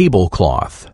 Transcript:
tablecloth.